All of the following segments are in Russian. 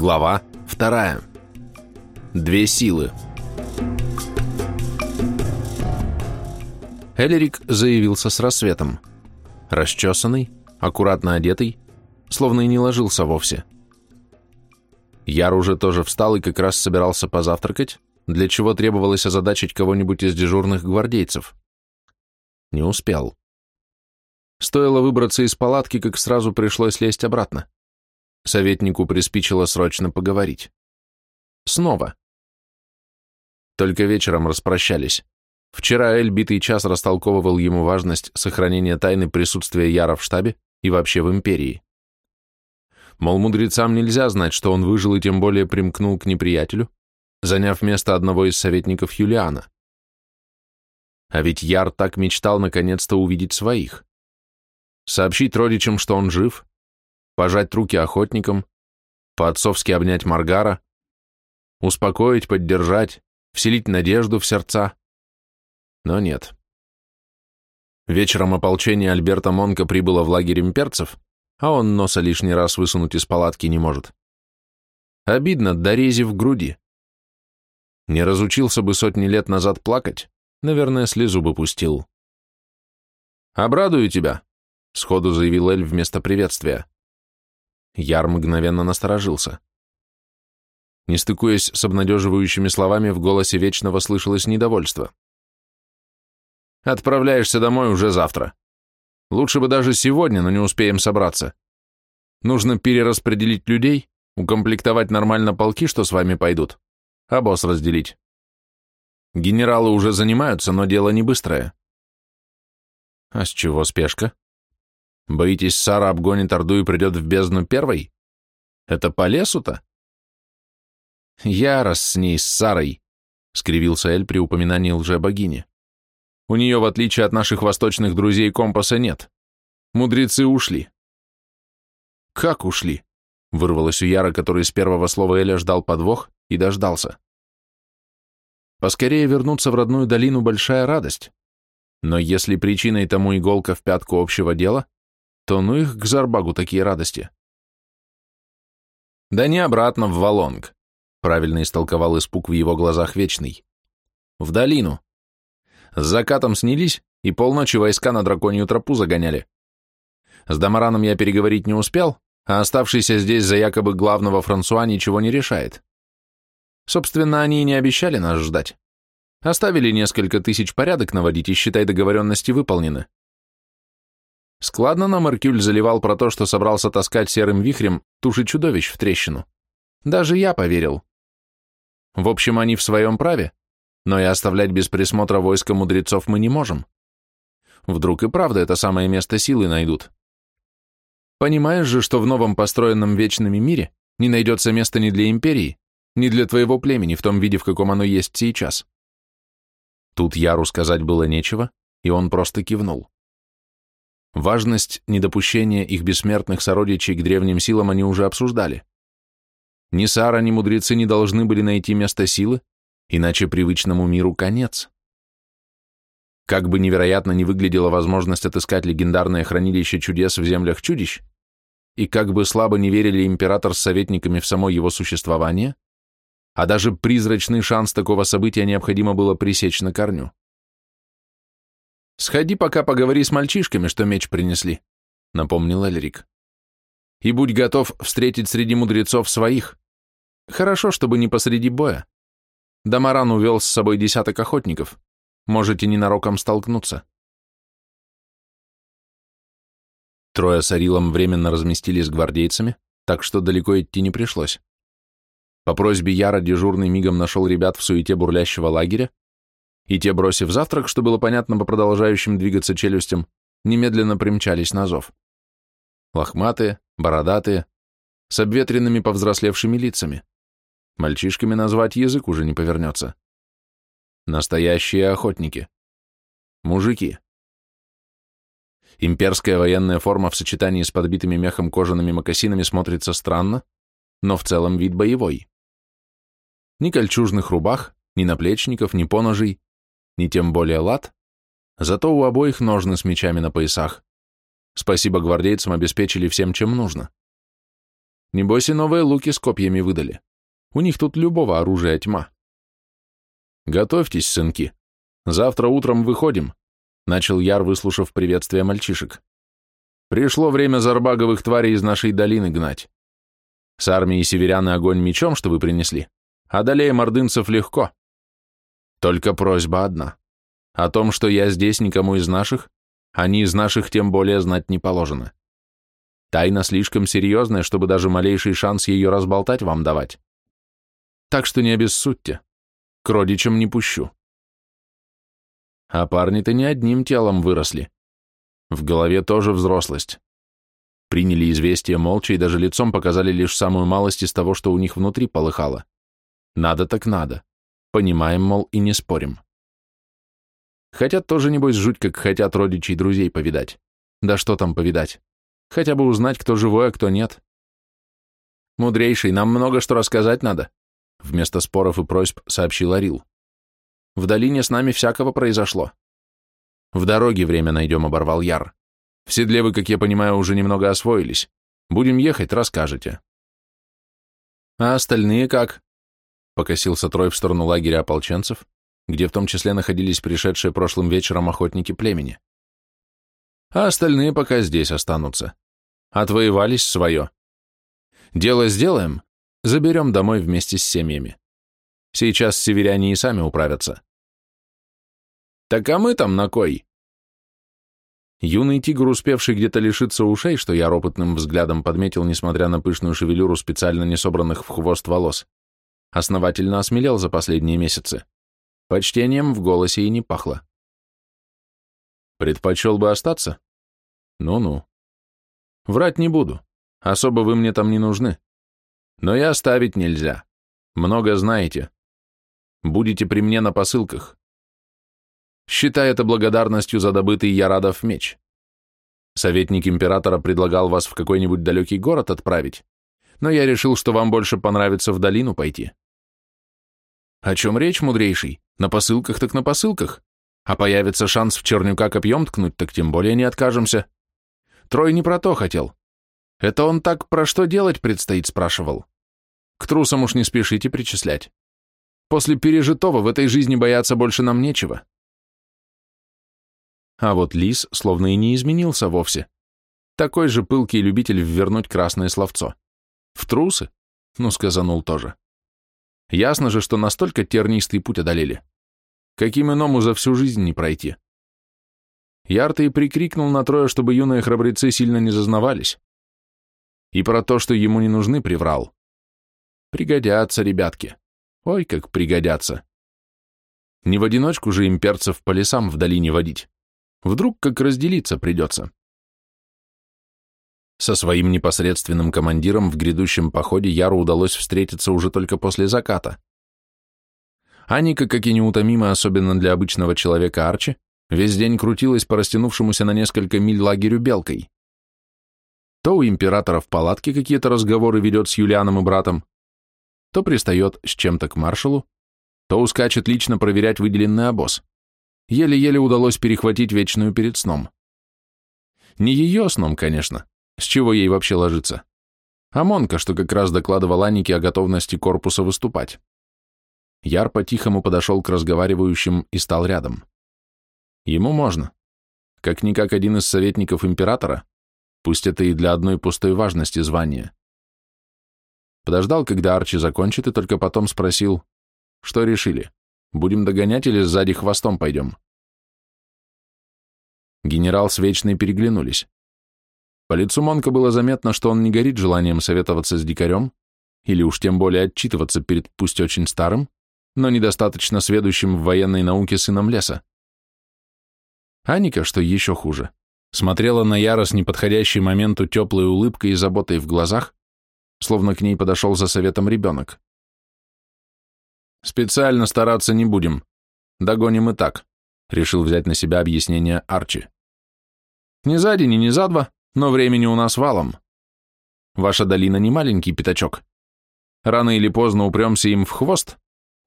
Глава вторая. Две силы. Элерик заявился с рассветом. Расчесанный, аккуратно одетый, словно и не ложился вовсе. Яр уже тоже встал и как раз собирался позавтракать, для чего требовалось озадачить кого-нибудь из дежурных гвардейцев. Не успел. Стоило выбраться из палатки, как сразу пришлось лезть обратно. Советнику приспичило срочно поговорить. Снова. Только вечером распрощались. Вчера Эль битый час растолковывал ему важность сохранения тайны присутствия Яра в штабе и вообще в империи. Мол, мудрецам нельзя знать, что он выжил и тем более примкнул к неприятелю, заняв место одного из советников Юлиана. А ведь Яр так мечтал наконец-то увидеть своих сообщить родичам, что он жив, пожать руки охотникам, по-отцовски обнять Маргара, успокоить, поддержать, вселить надежду в сердца. Но нет. Вечером ополчение Альберта Монка прибыло в лагерь имперцев, а он носа лишний раз высунуть из палатки не может. Обидно, дорези в груди. Не разучился бы сотни лет назад плакать, наверное, слезу бы пустил. «Обрадую тебя», — сходу заявил Эль вместо приветствия. Яр мгновенно насторожился. Не стыкуясь с обнадеживающими словами, в голосе Вечного слышалось недовольство. «Отправляешься домой уже завтра. Лучше бы даже сегодня, но не успеем собраться. Нужно перераспределить людей, укомплектовать нормально полки, что с вами пойдут, а босс разделить. Генералы уже занимаются, но дело не быстрое». «А с чего спешка?» Боитесь, Сара обгонит Орду и придет в бездну первой? Это по лесу-то? Я с ней, с Сарой, — скривился Эль при упоминании лже-богини. У нее, в отличие от наших восточных друзей, компаса нет. Мудрецы ушли. Как ушли? Вырвалось у Яра, который с первого слова Эля ждал подвох и дождался. Поскорее вернуться в родную долину — большая радость. Но если причиной тому иголка в пятку общего дела, то ну их к Зарбагу такие радости. Да не обратно в Валонг, правильно истолковал испуг в его глазах Вечный. В долину. С закатом снялись, и полночи войска на драконью тропу загоняли. С Дамараном я переговорить не успел, а оставшийся здесь за якобы главного Франсуа ничего не решает. Собственно, они и не обещали нас ждать. Оставили несколько тысяч порядок наводить, и, считай, договоренности выполнены. Складно нам Эркюль заливал про то, что собрался таскать серым вихрем туши чудовищ в трещину. Даже я поверил. В общем, они в своем праве, но и оставлять без присмотра войска мудрецов мы не можем. Вдруг и правда это самое место силы найдут. Понимаешь же, что в новом построенном вечными мире не найдется места ни для империи, ни для твоего племени в том виде, в каком оно есть сейчас. Тут Яру сказать было нечего, и он просто кивнул. Важность недопущения их бессмертных сородичей к древним силам они уже обсуждали. Ни Сара, ни мудрецы не должны были найти место силы, иначе привычному миру конец. Как бы невероятно не выглядела возможность отыскать легендарное хранилище чудес в землях чудищ, и как бы слабо не верили император с советниками в само его существование, а даже призрачный шанс такого события необходимо было пресечь на корню. «Сходи пока поговори с мальчишками, что меч принесли», — напомнил Эльрик. «И будь готов встретить среди мудрецов своих. Хорошо, чтобы не посреди боя. Дамаран увел с собой десяток охотников. Можете ненароком столкнуться». Трое с Арилом временно разместились с гвардейцами, так что далеко идти не пришлось. По просьбе Яра дежурный мигом нашел ребят в суете бурлящего лагеря, и те, бросив завтрак, что было понятно по продолжающим двигаться челюстям, немедленно примчались на зов. Лохматые, бородатые, с обветренными повзрослевшими лицами. Мальчишками назвать язык уже не повернется. Настоящие охотники. Мужики. Имперская военная форма в сочетании с подбитыми мехом кожаными мокасинами смотрится странно, но в целом вид боевой. Ни кольчужных рубах, ни наплечников, ни поножей, ни тем более лад, зато у обоих ножны с мечами на поясах. Спасибо гвардейцам обеспечили всем, чем нужно. Небось и новые луки с копьями выдали. У них тут любого оружия тьма. Готовьтесь, сынки. Завтра утром выходим, начал Яр, выслушав приветствие мальчишек. Пришло время зарбаговых тварей из нашей долины гнать. С армией северян и огонь мечом, что вы принесли, далее мордынцев легко. Только просьба одна. О том, что я здесь никому из наших, они из наших тем более знать не положено. Тайна слишком серьезная, чтобы даже малейший шанс ее разболтать вам давать. Так что не обессудьте. К родичам не пущу. А парни-то не одним телом выросли. В голове тоже взрослость. Приняли известие молча и даже лицом показали лишь самую малость из того, что у них внутри полыхало. Надо так надо. Понимаем, мол, и не спорим. Хотят тоже, небось, жуть, как хотят родичей друзей повидать. Да что там повидать? Хотя бы узнать, кто живой, а кто нет. Мудрейший, нам много что рассказать надо, вместо споров и просьб сообщил Арил. В долине с нами всякого произошло. В дороге время найдем, оборвал Яр. В седле вы, как я понимаю, уже немного освоились. Будем ехать, расскажете. А остальные как? Покосился Трой в сторону лагеря ополченцев, где в том числе находились пришедшие прошлым вечером охотники племени. А остальные пока здесь останутся. Отвоевались свое. Дело сделаем, заберем домой вместе с семьями. Сейчас северяне и сами управятся. Так а мы там на кой? Юный тигр, успевший где-то лишиться ушей, что я ропотным взглядом подметил, несмотря на пышную шевелюру специально не собранных в хвост волос, основательно осмелел за последние месяцы. Почтением в голосе и не пахло. Предпочел бы остаться? Ну-ну. Врать не буду. Особо вы мне там не нужны. Но и оставить нельзя. Много знаете. Будете при мне на посылках. Считай это благодарностью за добытый Ярадов меч. Советник императора предлагал вас в какой-нибудь далекий город отправить, но я решил, что вам больше понравится в долину пойти. О чем речь, мудрейший? На посылках так на посылках. А появится шанс в Чернюка копьем ткнуть, так тем более не откажемся. Трой не про то хотел. Это он так про что делать предстоит спрашивал. К трусам уж не спешите причислять. После пережитого в этой жизни бояться больше нам нечего. А вот лис словно и не изменился вовсе. Такой же пылкий любитель ввернуть красное словцо. В трусы? Ну, сказанул тоже. Ясно же, что настолько тернистый путь одолели. Каким иному за всю жизнь не пройти. Ярта и прикрикнул на трое, чтобы юные храбрецы сильно не зазнавались. И про то, что ему не нужны, приврал. Пригодятся, ребятки. Ой, как пригодятся. Не в одиночку же имперцев по лесам в долине водить. Вдруг как разделиться придется. Со своим непосредственным командиром в грядущем походе Яру удалось встретиться уже только после заката. Аника, как и неутомимо, особенно для обычного человека Арчи, Весь день крутилась по растянувшемуся на несколько миль лагерю белкой. То у императора в палатке какие-то разговоры ведет с Юлианом и братом, то пристает с чем-то к маршалу, то ускачет лично проверять выделенный обоз. Еле-еле удалось перехватить вечную перед сном. Не ее сном, конечно, с чего ей вообще ложиться, а Монка, что как раз докладывал Анике о готовности корпуса выступать. Яр по-тихому подошел к разговаривающим и стал рядом. Ему можно. Как-никак один из советников императора, пусть это и для одной пустой важности звания. Подождал, когда Арчи закончит, и только потом спросил, что решили, будем догонять или сзади хвостом пойдем? Генерал с Вечной переглянулись. По лицу Монка было заметно, что он не горит желанием советоваться с дикарем, или уж тем более отчитываться перед пусть очень старым, но недостаточно сведущим в военной науке сыном леса. Аника, что еще хуже, смотрела на Яра с неподходящей моменту теплой улыбкой и заботой в глазах, словно к ней подошел за советом ребенок. «Специально стараться не будем. Догоним и так», — решил взять на себя объяснение Арчи. «Не за день и не за два, но времени у нас валом. Ваша долина не маленький пятачок. Рано или поздно упремся им в хвост,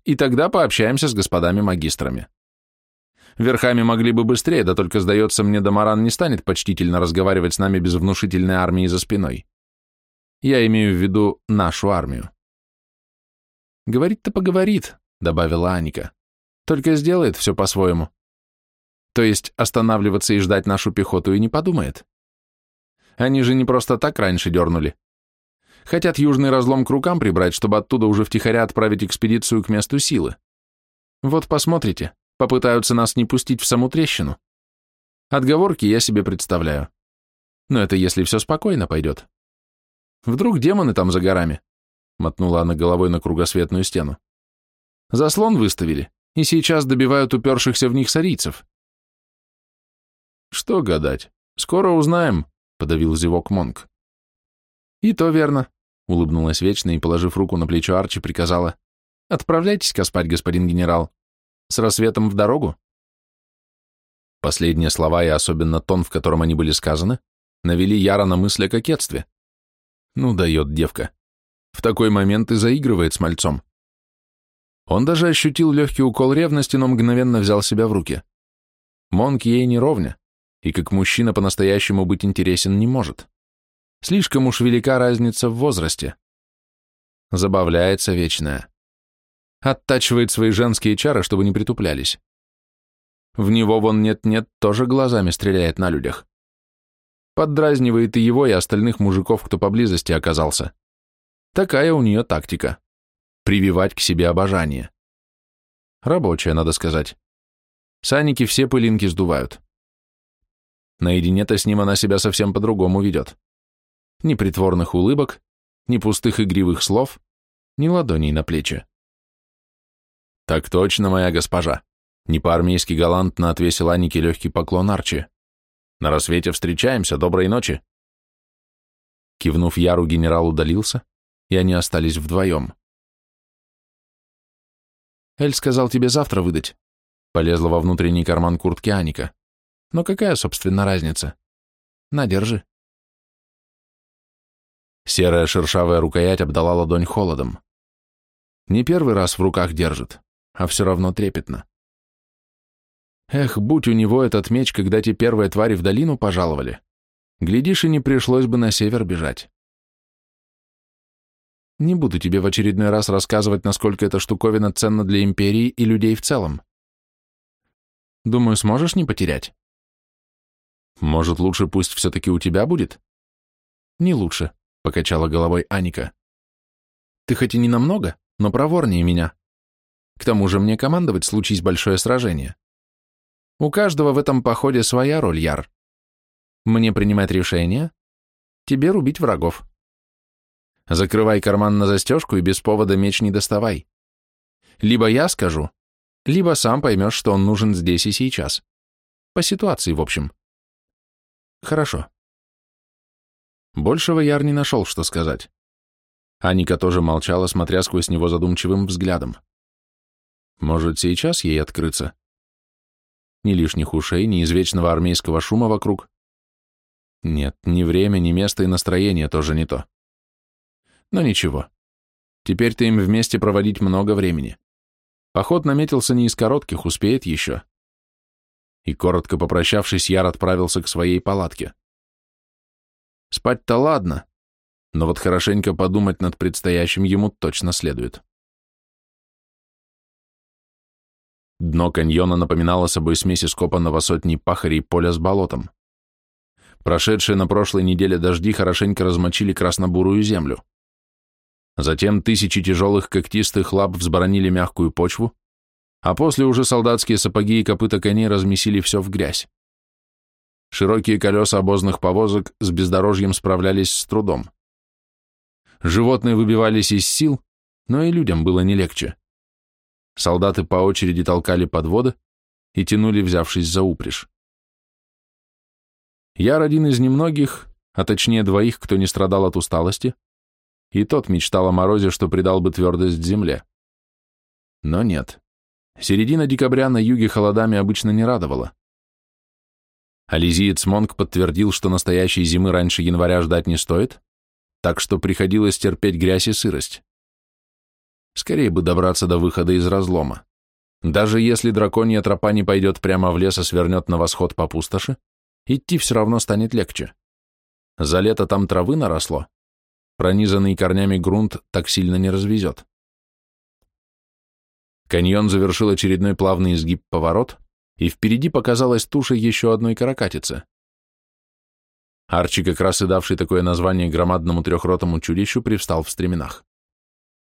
и тогда пообщаемся с господами-магистрами. Верхами могли бы быстрее, да только, сдается мне, Дамаран не станет почтительно разговаривать с нами без внушительной армии за спиной. Я имею в виду нашу армию. Говорит-то поговорит, добавила Аника. Только сделает все по-своему. То есть останавливаться и ждать нашу пехоту и не подумает. Они же не просто так раньше дернули. Хотят южный разлом к рукам прибрать, чтобы оттуда уже втихаря отправить экспедицию к месту силы. Вот посмотрите, попытаются нас не пустить в саму трещину. Отговорки я себе представляю. Но это если все спокойно пойдет. Вдруг демоны там за горами? Мотнула она головой на кругосветную стену. Заслон выставили, и сейчас добивают упершихся в них сарийцев. Что гадать? Скоро узнаем, подавил зевок Монк. И то верно, улыбнулась Вечно и, положив руку на плечо Арчи, приказала. Отправляйтесь-ка спать, господин генерал. С рассветом в дорогу. Последние слова и особенно тон, в котором они были сказаны, навели Яра на мысль о кокетстве. Ну, дает девка. В такой момент и заигрывает с мальцом. Он даже ощутил легкий укол ревности, но мгновенно взял себя в руки. Монк ей не ровня, и как мужчина по-настоящему быть интересен не может. Слишком уж велика разница в возрасте. Забавляется вечная. Оттачивает свои женские чары, чтобы не притуплялись. В него вон нет-нет, тоже глазами стреляет на людях. Поддразнивает и его, и остальных мужиков, кто поблизости оказался. Такая у нее тактика. Прививать к себе обожание. Рабочая, надо сказать. Саники все пылинки сдувают. Наедине-то с ним она себя совсем по-другому ведет. Ни притворных улыбок, ни пустых игривых слов, ни ладоней на плечи. «Так точно, моя госпожа», не по-армейски галантно отвесил Анике легкий поклон Арчи. «На рассвете встречаемся, доброй ночи!» Кивнув Яру, генерал удалился, и они остались вдвоем. «Эль сказал тебе завтра выдать», — полезла во внутренний карман куртки Аника. «Но какая, собственно, разница? На, держи». Серая шершавая рукоять обдала ладонь холодом. Не первый раз в руках держит, а все равно трепетно. Эх, будь у него этот меч, когда те первые твари в долину пожаловали. Глядишь, и не пришлось бы на север бежать. Не буду тебе в очередной раз рассказывать, насколько эта штуковина ценна для империи и людей в целом. Думаю, сможешь не потерять? Может, лучше пусть все-таки у тебя будет? Не лучше, покачала головой Аника. Ты хоть и не намного, но проворнее меня. К тому же мне командовать случись большое сражение. У каждого в этом походе своя роль, Яр. Мне принимать решения, тебе рубить врагов. Закрывай карман на застежку и без повода меч не доставай. Либо я скажу, либо сам поймешь, что он нужен здесь и сейчас. По ситуации, в общем. Хорошо. Большего Яр не нашел, что сказать. Аника тоже молчала, смотря сквозь него задумчивым взглядом. Может, сейчас ей открыться? ни лишних ушей, ни извечного армейского шума вокруг. Нет, ни время, ни место и настроение тоже не то. Но ничего. Теперь-то им вместе проводить много времени. Поход наметился не из коротких, успеет еще. И, коротко попрощавшись, Яр отправился к своей палатке. Спать-то ладно, но вот хорошенько подумать над предстоящим ему точно следует. Дно каньона напоминало собой смесь ископанного сотни пахарей поля с болотом. Прошедшие на прошлой неделе дожди хорошенько размочили краснобурую землю. Затем тысячи тяжелых когтистых лап взборонили мягкую почву, а после уже солдатские сапоги и копыта коней размесили все в грязь. Широкие колеса обозных повозок с бездорожьем справлялись с трудом. Животные выбивались из сил, но и людям было не легче. Солдаты по очереди толкали подводы и тянули, взявшись за упряжь. Я один из немногих, а точнее двоих, кто не страдал от усталости, и тот мечтал о морозе, что придал бы твердость земле. Но нет. Середина декабря на юге холодами обычно не радовала. Ализиец Монг подтвердил, что настоящей зимы раньше января ждать не стоит, так что приходилось терпеть грязь и сырость. Скорее бы добраться до выхода из разлома. Даже если драконья тропа не пойдет прямо в лес, а свернет на восход по пустоши, идти все равно станет легче. За лето там травы наросло, пронизанный корнями грунт так сильно не развезет. Каньон завершил очередной плавный изгиб поворот, и впереди показалась туша еще одной каракатицы. Арчи, как раз и давший такое название громадному трехротому чудищу, привстал в стременах.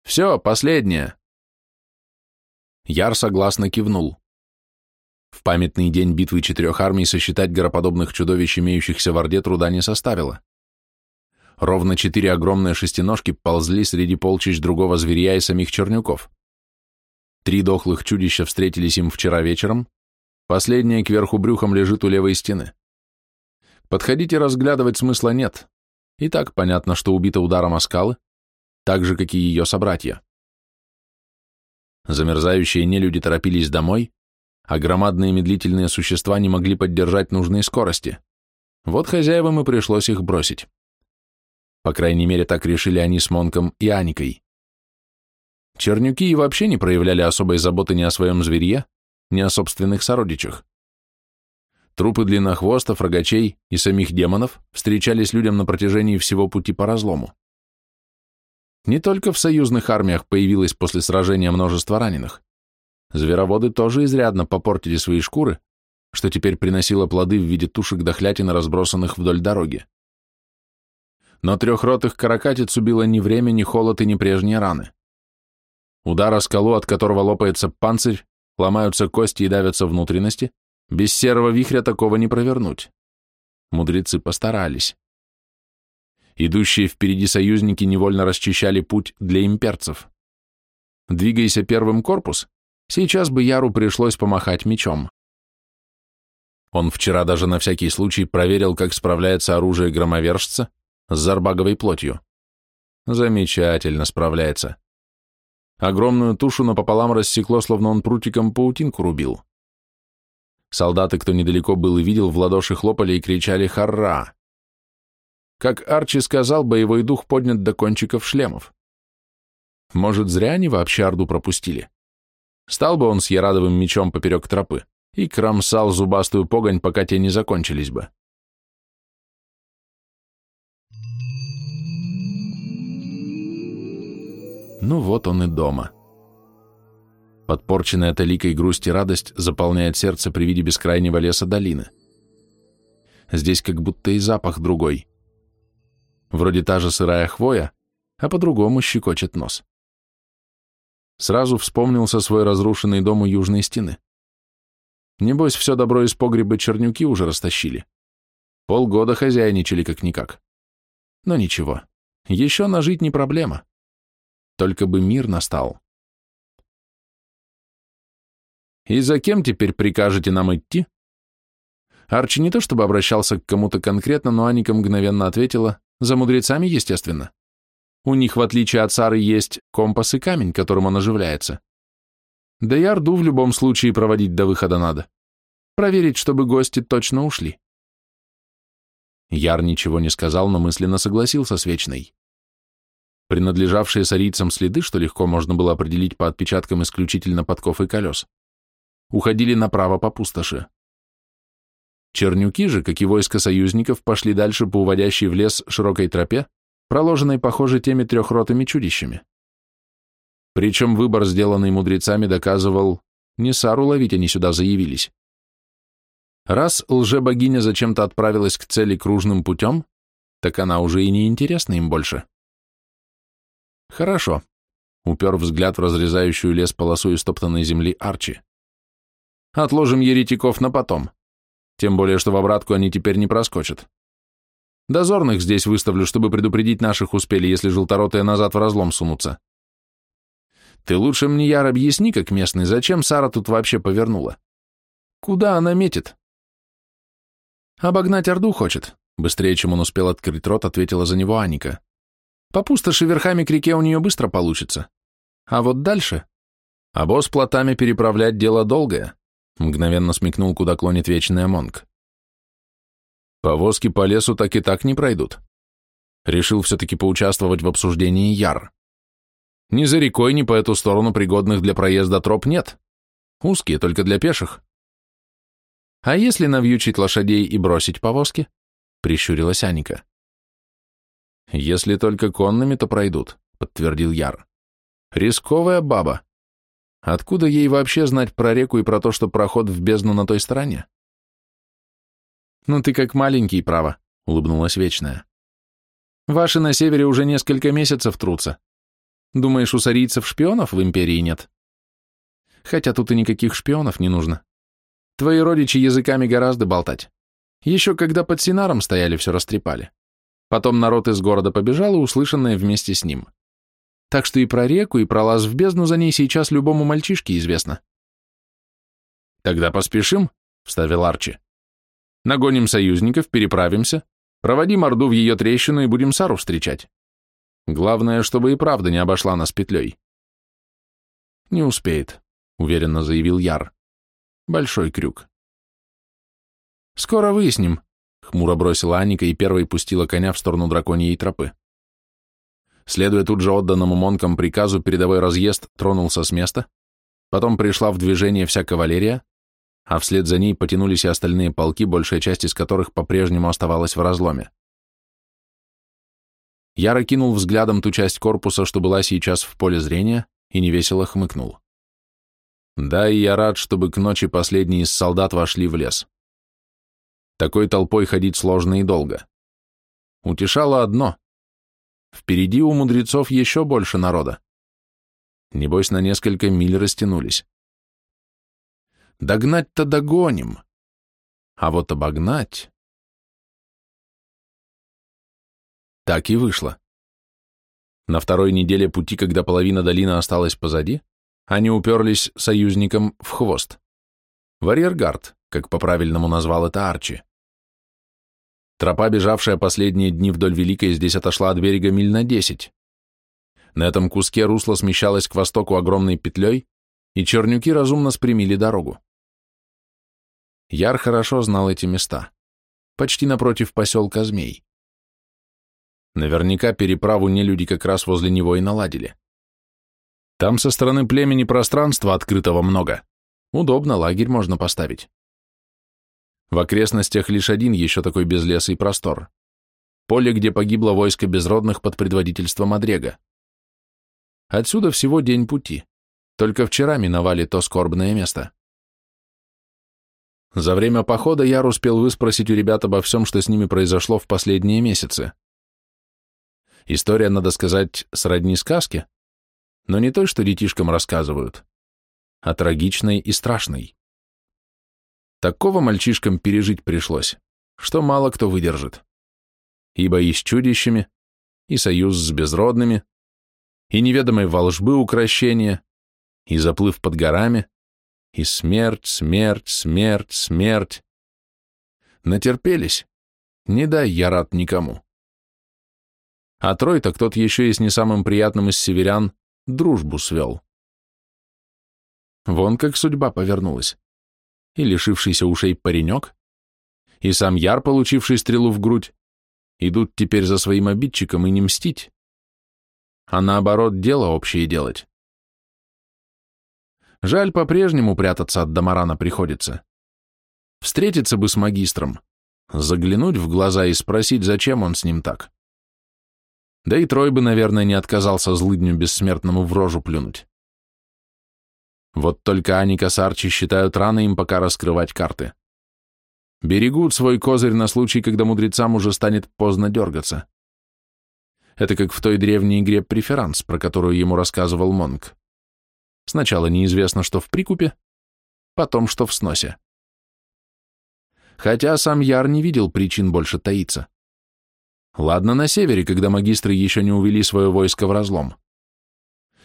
«Все, последнее!» Яр согласно кивнул. В памятный день битвы четырех армий сосчитать гороподобных чудовищ, имеющихся в Орде, труда не составило. Ровно четыре огромные шестиножки ползли среди полчищ другого зверя и самих чернюков. Три дохлых чудища встретились им вчера вечером, последнее кверху брюхом лежит у левой стены. Подходить и разглядывать смысла нет. И так понятно, что убита ударом о скалы, так же, как и ее собратья. Замерзающие нелюди торопились домой, а громадные медлительные существа не могли поддержать нужной скорости. Вот хозяевам и пришлось их бросить. По крайней мере, так решили они с Монком и Аникой. Чернюки и вообще не проявляли особой заботы ни о своем зверье, ни о собственных сородичах. Трупы длиннохвостов, рогачей и самих демонов встречались людям на протяжении всего пути по разлому. Не только в союзных армиях появилось после сражения множество раненых. Звероводы тоже изрядно попортили свои шкуры, что теперь приносило плоды в виде тушек дохлятин, разбросанных вдоль дороги. Но трехротых каракатиц убило ни время, ни холод и ни прежние раны. Удар о скалу, от которого лопается панцирь, ломаются кости и давятся внутренности, без серого вихря такого не провернуть. Мудрецы постарались идущие впереди союзники невольно расчищали путь для имперцев. Двигайся первым корпус, сейчас бы Яру пришлось помахать мечом. Он вчера даже на всякий случай проверил, как справляется оружие громовержца с зарбаговой плотью. Замечательно справляется. Огромную тушу напополам рассекло, словно он прутиком паутинку рубил. Солдаты, кто недалеко был и видел, в ладоши хлопали и кричали «Харра!». Как Арчи сказал, боевой дух поднят до кончиков шлемов. Может, зря они вообще Орду пропустили. Стал бы он с Ярадовым мечом поперек тропы и кромсал зубастую погонь, пока те не закончились бы. Ну вот он и дома. Подпорченная таликой грусть и радость заполняет сердце при виде бескрайнего леса долины. Здесь как будто и запах другой. Вроде та же сырая хвоя, а по-другому щекочет нос. Сразу вспомнился свой разрушенный дом у южной стены. Небось, все добро из погреба чернюки уже растащили. Полгода хозяйничали как-никак. Но ничего, еще нажить не проблема. Только бы мир настал. «И за кем теперь прикажете нам идти?» Арчи не то чтобы обращался к кому-то конкретно, но Аника мгновенно ответила, за мудрецами, естественно. У них, в отличие от Сары, есть компас и камень, которым он оживляется. Да и Орду в любом случае проводить до выхода надо. Проверить, чтобы гости точно ушли. Яр ничего не сказал, но мысленно согласился с Вечной. Принадлежавшие сарийцам следы, что легко можно было определить по отпечаткам исключительно подков и колес, уходили направо по пустоши. Чернюки же, как и войско союзников, пошли дальше по уводящей в лес широкой тропе, проложенной, похоже, теми трехротыми чудищами. Причем выбор, сделанный мудрецами, доказывал, не Сару ловить они сюда заявились. Раз лже-богиня зачем-то отправилась к цели кружным путем, так она уже и не интересна им больше. Хорошо, упер взгляд в разрезающую лес полосу истоптанной земли Арчи. Отложим еретиков на потом. Тем более, что в обратку они теперь не проскочат. Дозорных здесь выставлю, чтобы предупредить наших успели, если желторотые назад в разлом сунутся. Ты лучше мне, Яр, объясни, как местный, зачем Сара тут вообще повернула? Куда она метит? Обогнать Орду хочет, быстрее, чем он успел открыть рот, ответила за него Аника. По пустоши верхами к реке у нее быстро получится. А вот дальше... А босс плотами переправлять дело долгое. Мгновенно смекнул, куда клонит вечный Амонг. Повозки по лесу так и так не пройдут. Решил все-таки поучаствовать в обсуждении Яр. Ни за рекой, ни по эту сторону пригодных для проезда троп нет. Узкие, только для пеших. А если навьючить лошадей и бросить повозки? Прищурилась Аника. Если только конными, то пройдут, подтвердил Яр. Рисковая баба. Откуда ей вообще знать про реку и про то, что проход в бездну на той стороне? Ну ты как маленький, право, улыбнулась Вечная. Ваши на севере уже несколько месяцев трутся. Думаешь, у сарийцев шпионов в империи нет? Хотя тут и никаких шпионов не нужно. Твои родичи языками гораздо болтать. Еще когда под Синаром стояли, все растрепали. Потом народ из города побежал, и услышанное вместе с ним. Так что и про реку, и про лаз в бездну за ней сейчас любому мальчишке известно. «Тогда поспешим», — вставил Арчи. «Нагоним союзников, переправимся, проводим Орду в ее трещину и будем Сару встречать. Главное, чтобы и правда не обошла нас петлей». «Не успеет», — уверенно заявил Яр. «Большой крюк». «Скоро выясним», — хмуро бросила Аника и первой пустила коня в сторону драконьей тропы. Следуя тут же отданному Монкам приказу, передовой разъезд тронулся с места, потом пришла в движение вся кавалерия, а вслед за ней потянулись и остальные полки, большая часть из которых по-прежнему оставалась в разломе. Я кинул взглядом ту часть корпуса, что была сейчас в поле зрения, и невесело хмыкнул. Да, и я рад, чтобы к ночи последние из солдат вошли в лес. Такой толпой ходить сложно и долго. Утешало одно. Впереди у мудрецов еще больше народа. Небось, на несколько миль растянулись. Догнать-то догоним. А вот обогнать... Так и вышло. На второй неделе пути, когда половина долины осталась позади, они уперлись союзникам в хвост. В арьергард, как по-правильному назвал это Арчи. Тропа, бежавшая последние дни вдоль Великой, здесь отошла от берега миль на десять. На этом куске русло смещалось к востоку огромной петлей, и чернюки разумно спрямили дорогу. Яр хорошо знал эти места, почти напротив поселка Змей. Наверняка переправу нелюди как раз возле него и наладили. Там со стороны племени пространства открытого много. Удобно, лагерь можно поставить. В окрестностях лишь один еще такой безлесый простор. Поле, где погибло войско безродных под предводительством Адрега. Отсюда всего день пути. Только вчера миновали то скорбное место. За время похода Яр успел выспросить у ребят обо всем, что с ними произошло в последние месяцы. История, надо сказать, сродни сказке, но не той, что детишкам рассказывают, а трагичной и страшной. Такого мальчишкам пережить пришлось, что мало кто выдержит. Ибо и с чудищами, и союз с безродными, и неведомой волжбы укращения, и заплыв под горами, и смерть, смерть, смерть, смерть. Натерпелись, не дай я рад никому. А трой-то кто-то еще и с не самым приятным из северян дружбу свел. Вон как судьба повернулась и лишившийся ушей паренек, и сам Яр, получивший стрелу в грудь, идут теперь за своим обидчиком и не мстить, а наоборот дело общее делать. Жаль, по-прежнему прятаться от Дамарана приходится. Встретиться бы с магистром, заглянуть в глаза и спросить, зачем он с ним так. Да и Трой бы, наверное, не отказался злыдню бессмертному в рожу плюнуть. Вот только Аника с Арчи считают рано им пока раскрывать карты. Берегут свой козырь на случай, когда мудрецам уже станет поздно дергаться. Это как в той древней игре «Преферанс», про которую ему рассказывал Монг. Сначала неизвестно, что в прикупе, потом, что в сносе. Хотя сам Яр не видел причин больше таиться. Ладно на севере, когда магистры еще не увели свое войско в разлом.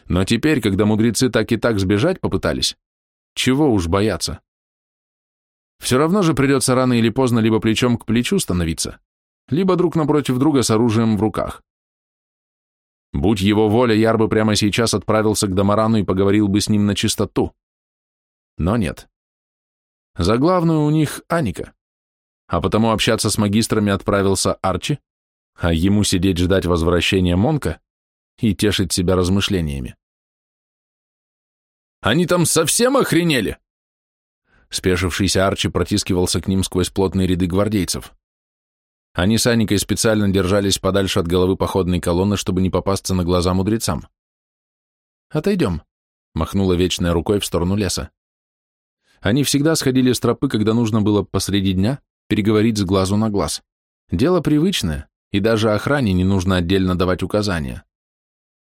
Но теперь, когда мудрецы так и так сбежать попытались, чего уж бояться? Все равно же придется рано или поздно либо плечом к плечу становиться, либо друг напротив друга с оружием в руках. Будь его воля, Яр бы прямо сейчас отправился к Дамарану и поговорил бы с ним на чистоту. Но нет. За главную у них Аника, а потому общаться с магистрами отправился Арчи, а ему сидеть ждать возвращения Монка и тешить себя размышлениями. Они там совсем охренели?» Спешившийся Арчи протискивался к ним сквозь плотные ряды гвардейцев. Они с Аникой специально держались подальше от головы походной колонны, чтобы не попасться на глаза мудрецам. «Отойдем», — махнула вечная рукой в сторону леса. Они всегда сходили с тропы, когда нужно было посреди дня переговорить с глазу на глаз. Дело привычное, и даже охране не нужно отдельно давать указания.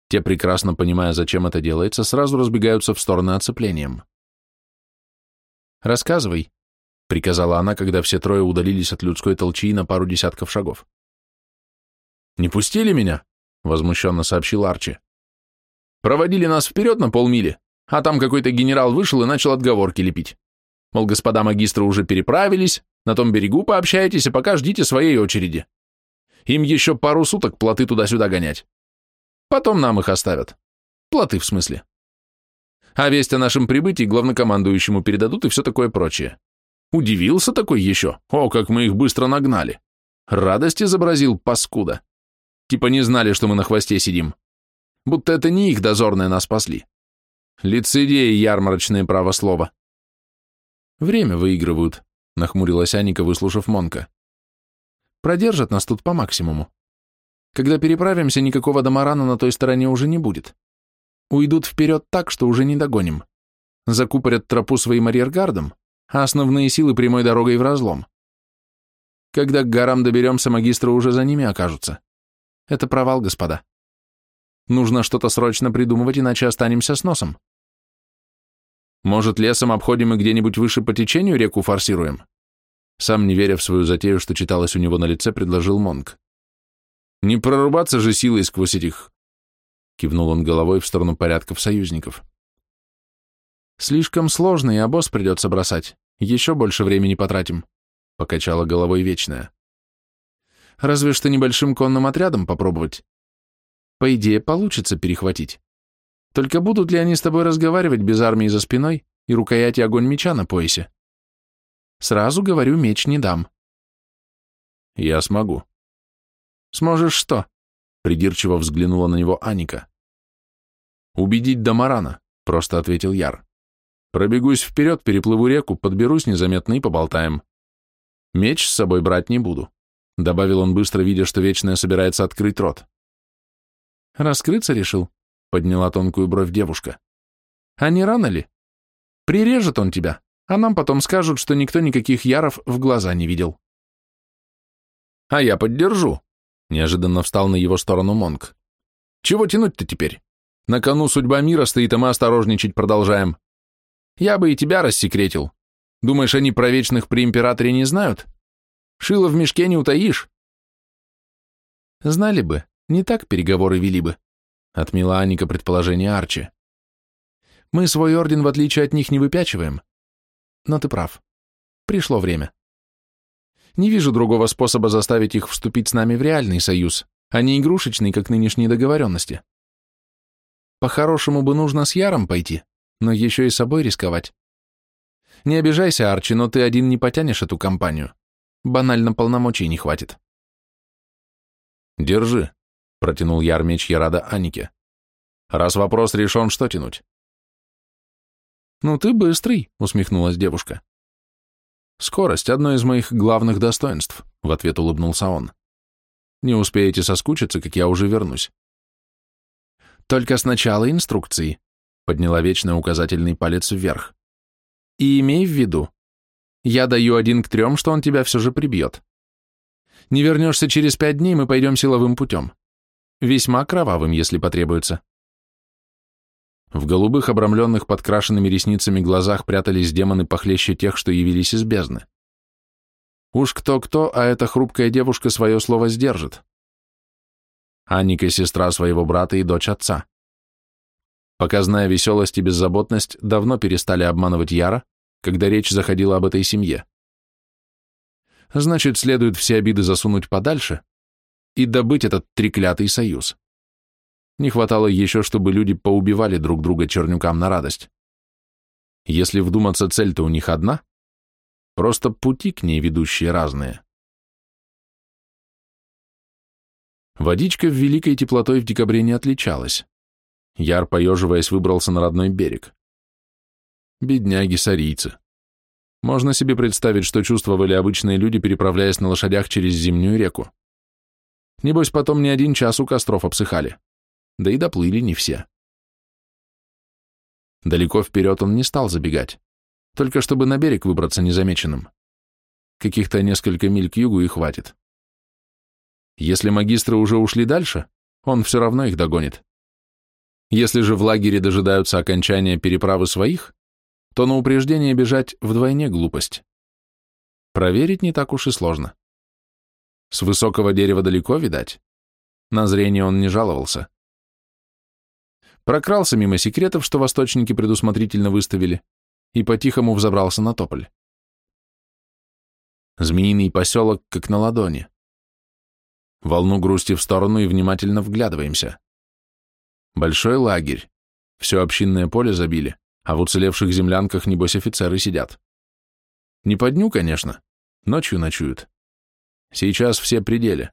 Те, прекрасно понимая, зачем это делается, сразу разбегаются в стороны оцеплением. «Рассказывай», — приказала она, когда все трое удалились от людской толчии на пару десятков шагов. «Не пустили меня?» — возмущенно сообщил Арчи. «Проводили нас вперед на полмили, а там какой-то генерал вышел и начал отговорки лепить. Мол, господа магистры уже переправились, на том берегу пообщайтесь, а пока ждите своей очереди. Им еще пару суток плоты туда-сюда гонять. Потом нам их оставят. Плоты в смысле. А весть о нашем прибытии главнокомандующему передадут и все такое прочее. Удивился такой еще. О, как мы их быстро нагнали. Радость изобразил, паскуда. Типа не знали, что мы на хвосте сидим. Будто это не их дозорные нас спасли. Лицедеи ярмарочное право слова. Время выигрывают, нахмурилась Аника, выслушав Монка. Продержат нас тут по максимуму. Когда переправимся, никакого домарана на той стороне уже не будет. Уйдут вперед так, что уже не догоним. Закупорят тропу своим арьергардом, а основные силы прямой дорогой в разлом. Когда к горам доберемся, магистры уже за ними окажутся. Это провал, господа. Нужно что-то срочно придумывать, иначе останемся с носом. Может, лесом обходим и где-нибудь выше по течению реку форсируем? Сам не веря в свою затею, что читалось у него на лице, предложил Монг. Не прорубаться же силой сквозь этих... Кивнул он головой в сторону порядков союзников. Слишком сложно, и обоз придется бросать. Еще больше времени потратим, покачала головой Вечная. Разве что небольшим конным отрядом попробовать. По идее, получится перехватить. Только будут ли они с тобой разговаривать без армии за спиной и рукояти огонь меча на поясе? Сразу говорю, меч не дам. Я смогу, Сможешь что? Придирчиво взглянула на него Аника. Убедить Дамарана, просто ответил Яр. Пробегусь вперед, переплыву реку, подберусь незаметно и поболтаем. Меч с собой брать не буду, добавил он быстро, видя, что Вечная собирается открыть рот. Раскрыться решил, подняла тонкую бровь девушка. А не рано ли? Прирежет он тебя, а нам потом скажут, что никто никаких яров в глаза не видел. А я поддержу, Неожиданно встал на его сторону Монг. «Чего тянуть-то теперь? На кону судьба мира стоит, а мы осторожничать продолжаем. Я бы и тебя рассекретил. Думаешь, они про вечных при императоре не знают? Шило в мешке не утаишь». «Знали бы, не так переговоры вели бы», — отмела Аника предположение Арчи. «Мы свой орден, в отличие от них, не выпячиваем. Но ты прав. Пришло время. Не вижу другого способа заставить их вступить с нами в реальный союз, а не игрушечный, как нынешние договоренности. По-хорошему бы нужно с Яром пойти, но еще и собой рисковать. Не обижайся, Арчи, но ты один не потянешь эту компанию. Банально полномочий не хватит. Держи, протянул Яр меч Ярада Анике. Раз вопрос решен, что тянуть? Ну ты быстрый, усмехнулась девушка. «Скорость — одно из моих главных достоинств», — в ответ улыбнулся он. «Не успеете соскучиться, как я уже вернусь». «Только сначала инструкции», — подняла вечно указательный палец вверх. «И имей в виду, я даю один к трем, что он тебя все же прибьет. Не вернешься через пять дней, мы пойдем силовым путем. Весьма кровавым, если потребуется. В голубых, обрамленных подкрашенными ресницами глазах прятались демоны похлеще тех, что явились из бездны. Уж кто-кто, а эта хрупкая девушка свое слово сдержит. Анника — сестра своего брата и дочь отца. Показная веселость и беззаботность давно перестали обманывать Яра, когда речь заходила об этой семье. Значит, следует все обиды засунуть подальше и добыть этот треклятый союз. Не хватало еще, чтобы люди поубивали друг друга чернюкам на радость. Если вдуматься, цель-то у них одна, просто пути к ней ведущие разные. Водичка в великой теплотой в декабре не отличалась. Яр, поеживаясь, выбрался на родной берег. Бедняги-сарийцы. Можно себе представить, что чувствовали обычные люди, переправляясь на лошадях через зимнюю реку. Небось, потом не один час у костров обсыхали. Да и доплыли не все. Далеко вперед он не стал забегать, только чтобы на берег выбраться незамеченным. Каких-то несколько миль к югу и хватит. Если магистры уже ушли дальше, он все равно их догонит. Если же в лагере дожидаются окончания переправы своих, то на упреждение бежать вдвойне глупость. Проверить не так уж и сложно. С высокого дерева далеко, видать. На зрение он не жаловался. Прокрался мимо секретов, что восточники предусмотрительно выставили, и по-тихому взобрался на тополь. Змеиный поселок как на ладони. Волну грусти в сторону и внимательно вглядываемся. Большой лагерь. Все общинное поле забили, а в уцелевших землянках, небось, офицеры сидят. Не по дню, конечно, ночью ночуют. Сейчас все пределе.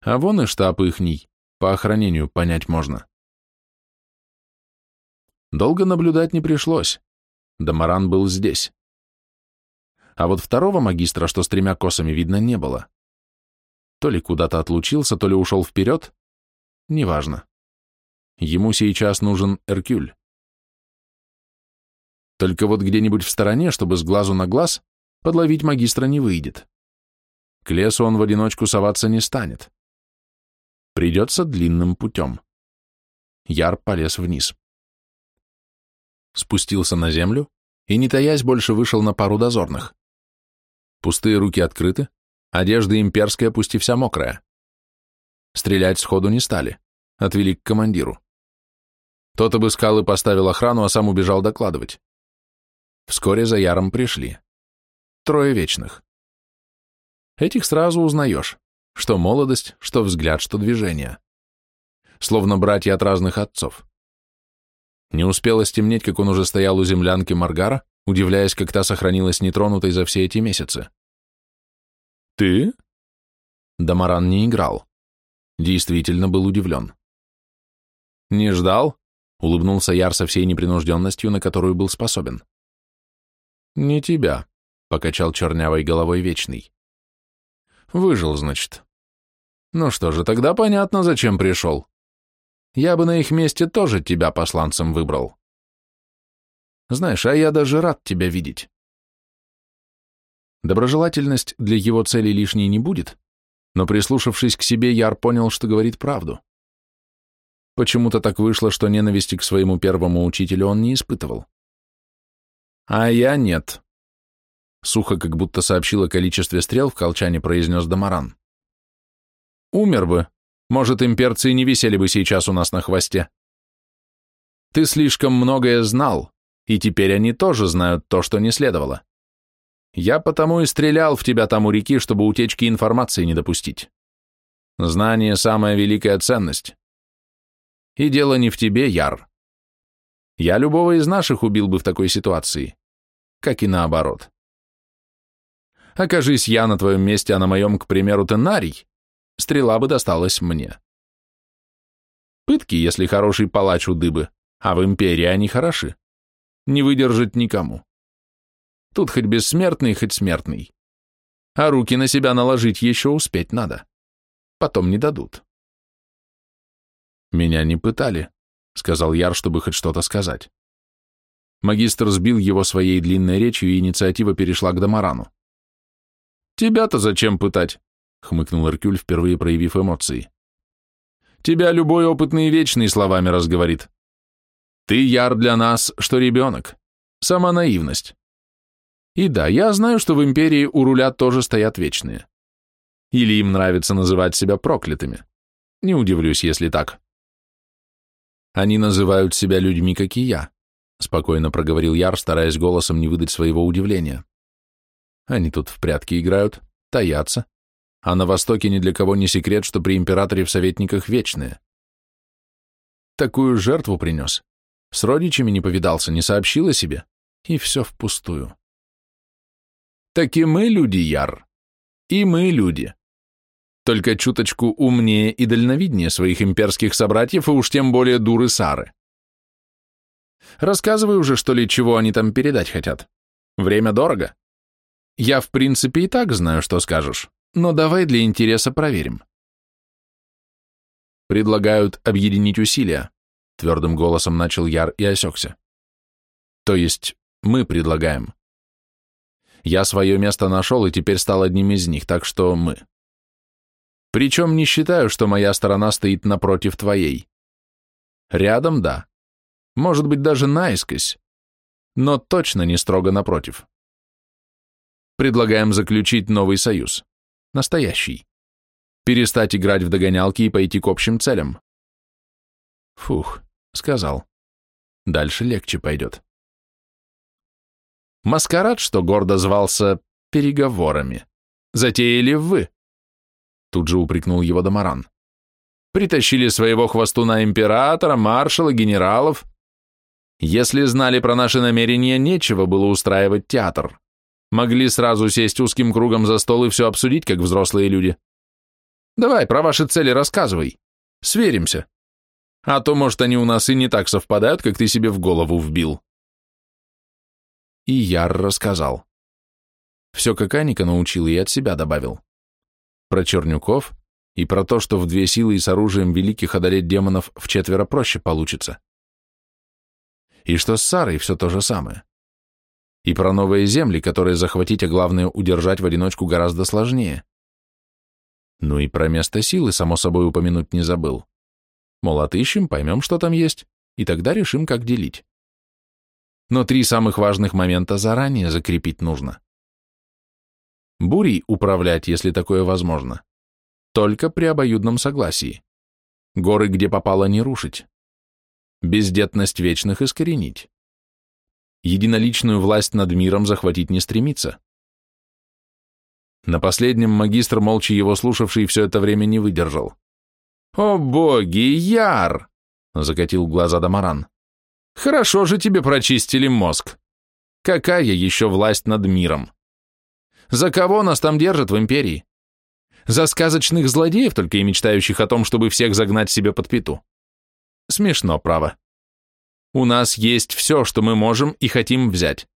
А вон и штаб ихний, по охранению понять можно. Долго наблюдать не пришлось. Дамаран был здесь. А вот второго магистра, что с тремя косами, видно не было. То ли куда-то отлучился, то ли ушел вперед. Неважно. Ему сейчас нужен Эркюль. Только вот где-нибудь в стороне, чтобы с глазу на глаз, подловить магистра не выйдет. К лесу он в одиночку соваться не станет. Придется длинным путем. Яр полез вниз спустился на землю и, не таясь, больше вышел на пару дозорных. Пустые руки открыты, одежда имперская, пусть и вся мокрая. Стрелять сходу не стали, отвели к командиру. Тот обыскал и поставил охрану, а сам убежал докладывать. Вскоре за Яром пришли. Трое вечных. Этих сразу узнаешь, что молодость, что взгляд, что движение. Словно братья от разных отцов. Не успело стемнеть, как он уже стоял у землянки Маргара, удивляясь, как та сохранилась нетронутой за все эти месяцы. «Ты?» Дамаран не играл. Действительно был удивлен. «Не ждал?» — улыбнулся Яр со всей непринужденностью, на которую был способен. «Не тебя», — покачал чернявой головой Вечный. «Выжил, значит. Ну что же, тогда понятно, зачем пришел. Я бы на их месте тоже тебя посланцем выбрал. Знаешь, а я даже рад тебя видеть. Доброжелательность для его целей лишней не будет, но прислушавшись к себе, Яр понял, что говорит правду. Почему-то так вышло, что ненависти к своему первому учителю он не испытывал. А я нет. Сухо, как будто сообщил о количестве стрел в колчане, произнес Дамаран. Умер бы, может, имперцы и не висели бы сейчас у нас на хвосте. Ты слишком многое знал, и теперь они тоже знают то, что не следовало. Я потому и стрелял в тебя там у реки, чтобы утечки информации не допустить. Знание – самая великая ценность. И дело не в тебе, Яр. Я любого из наших убил бы в такой ситуации, как и наоборот. Окажись я на твоем месте, а на моем, к примеру, Тенарий, стрела бы досталась мне. Пытки, если хороший палач у дыбы, а в империи они хороши. Не выдержать никому. Тут хоть бессмертный, хоть смертный. А руки на себя наложить еще успеть надо. Потом не дадут. Меня не пытали, сказал Яр, чтобы хоть что-то сказать. Магистр сбил его своей длинной речью, и инициатива перешла к Дамарану. «Тебя-то зачем пытать? — хмыкнул Эркюль, впервые проявив эмоции. «Тебя любой опытный вечный словами разговорит. Ты яр для нас, что ребенок. Сама наивность. И да, я знаю, что в империи у руля тоже стоят вечные. Или им нравится называть себя проклятыми. Не удивлюсь, если так. Они называют себя людьми, как и я, спокойно проговорил Яр, стараясь голосом не выдать своего удивления. Они тут в прятки играют, таятся, а на Востоке ни для кого не секрет, что при императоре в советниках вечные. Такую жертву принес. С родичами не повидался, не сообщил о себе, и все впустую. Так и мы люди, Яр. И мы люди. Только чуточку умнее и дальновиднее своих имперских собратьев, и уж тем более дуры Сары. Рассказывай уже, что ли, чего они там передать хотят. Время дорого. Я, в принципе, и так знаю, что скажешь, но давай для интереса проверим. Предлагают объединить усилия, твердым голосом начал Яр и осекся. То есть мы предлагаем. Я свое место нашел и теперь стал одним из них, так что мы. Причем не считаю, что моя сторона стоит напротив твоей. Рядом, да. Может быть, даже наискось. Но точно не строго напротив. Предлагаем заключить новый союз. Настоящий. Перестать играть в догонялки и пойти к общим целям. Фух, сказал. Дальше легче пойдет. Маскарад, что гордо звался переговорами. Затеяли вы. Тут же упрекнул его Дамаран. Притащили своего хвостуна императора, маршала, генералов. Если знали про наши намерения, нечего было устраивать театр. Могли сразу сесть узким кругом за стол и все обсудить, как взрослые люди. Давай, про ваши цели рассказывай. Сверимся. А то, может, они у нас и не так совпадают, как ты себе в голову вбил и Яр рассказал. Все как Аника научил и от себя добавил. Про Чернюков и про то, что в две силы и с оружием великих одолеть демонов в четверо проще получится. И что с Сарой все то же самое. И про новые земли, которые захватить, а главное удержать в одиночку гораздо сложнее. Ну и про место силы, само собой, упомянуть не забыл. Мол, отыщем, поймем, что там есть, и тогда решим, как делить но три самых важных момента заранее закрепить нужно. Бурей управлять, если такое возможно, только при обоюдном согласии. Горы, где попало, не рушить. Бездетность вечных искоренить. Единоличную власть над миром захватить не стремиться. На последнем магистр, молча его слушавший, все это время не выдержал. «О боги, Яр!» — закатил глаза Дамаран. Хорошо же тебе прочистили мозг. Какая еще власть над миром? За кого нас там держат в империи? За сказочных злодеев, только и мечтающих о том, чтобы всех загнать себе под пету. Смешно, право. У нас есть все, что мы можем и хотим взять.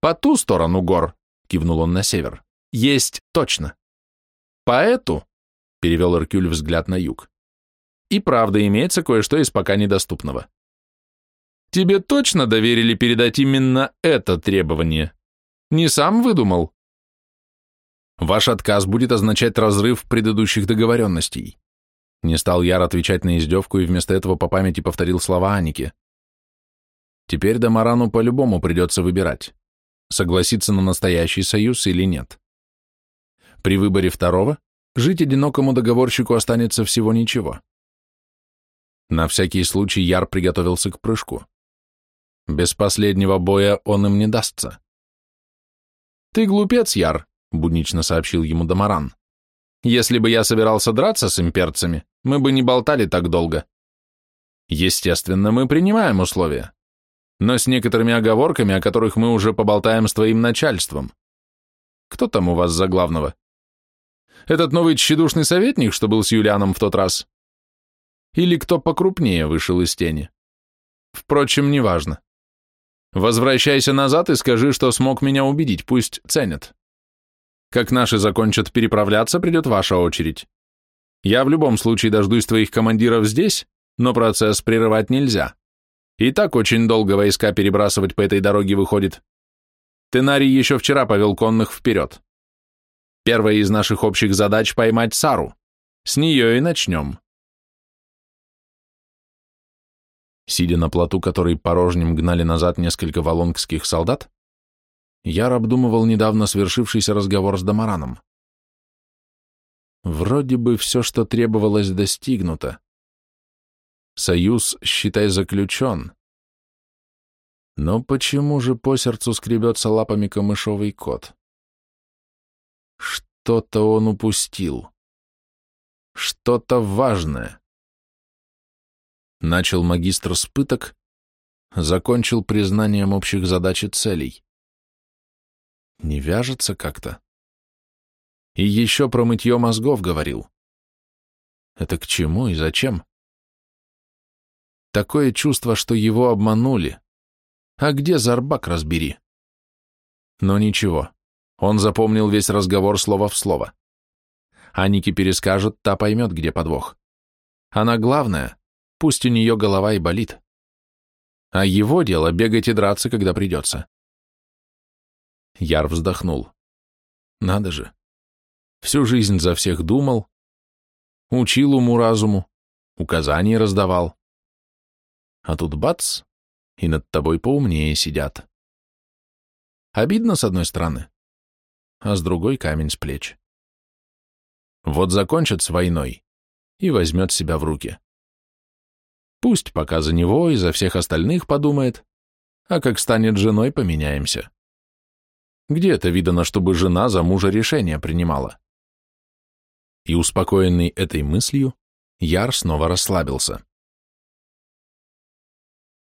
По ту сторону гор, кивнул он на север, есть точно. По эту, перевел Эркюль взгляд на юг, и правда имеется кое-что из пока недоступного. Тебе точно доверили передать именно это требование? Не сам выдумал? Ваш отказ будет означать разрыв предыдущих договоренностей. Не стал Яр отвечать на издевку и вместо этого по памяти повторил слова Аники. Теперь Дамарану по-любому придется выбирать, согласиться на настоящий союз или нет. При выборе второго жить одинокому договорщику останется всего ничего. На всякий случай Яр приготовился к прыжку. Без последнего боя он им не дастся. «Ты глупец, Яр», — буднично сообщил ему Дамаран. «Если бы я собирался драться с имперцами, мы бы не болтали так долго. Естественно, мы принимаем условия, но с некоторыми оговорками, о которых мы уже поболтаем с твоим начальством. Кто там у вас за главного? Этот новый тщедушный советник, что был с Юлианом в тот раз? Или кто покрупнее вышел из тени? Впрочем, неважно. Возвращайся назад и скажи, что смог меня убедить, пусть ценят. Как наши закончат переправляться, придет ваша очередь. Я в любом случае дождусь твоих командиров здесь, но процесс прерывать нельзя. И так очень долго войска перебрасывать по этой дороге выходит. Тенарий еще вчера повел конных вперед. Первая из наших общих задач — поймать Сару. С нее и начнем. Сидя на плоту, который порожнем гнали назад несколько валонгских солдат, я обдумывал недавно свершившийся разговор с Дамараном. Вроде бы все, что требовалось, достигнуто. Союз, считай, заключен. Но почему же по сердцу скребется лапами камышовый кот? Что-то он упустил. Что-то важное. Начал магистр с пыток, закончил признанием общих задач и целей. Не вяжется как-то. И еще про мытье мозгов говорил. Это к чему и зачем? Такое чувство, что его обманули. А где Зарбак, разбери? Но ничего, он запомнил весь разговор слово в слово. Анике перескажет, та поймет, где подвох. Она главная, пусть у нее голова и болит. А его дело бегать и драться, когда придется. Яр вздохнул. Надо же. Всю жизнь за всех думал, учил уму-разуму, указания раздавал. А тут бац, и над тобой поумнее сидят. Обидно, с одной стороны, а с другой камень с плеч. Вот закончат с войной и возьмет себя в руки. Пусть пока за него и за всех остальных подумает, а как станет женой, поменяемся. Где это видано, чтобы жена за мужа решение принимала? И успокоенный этой мыслью, Яр снова расслабился.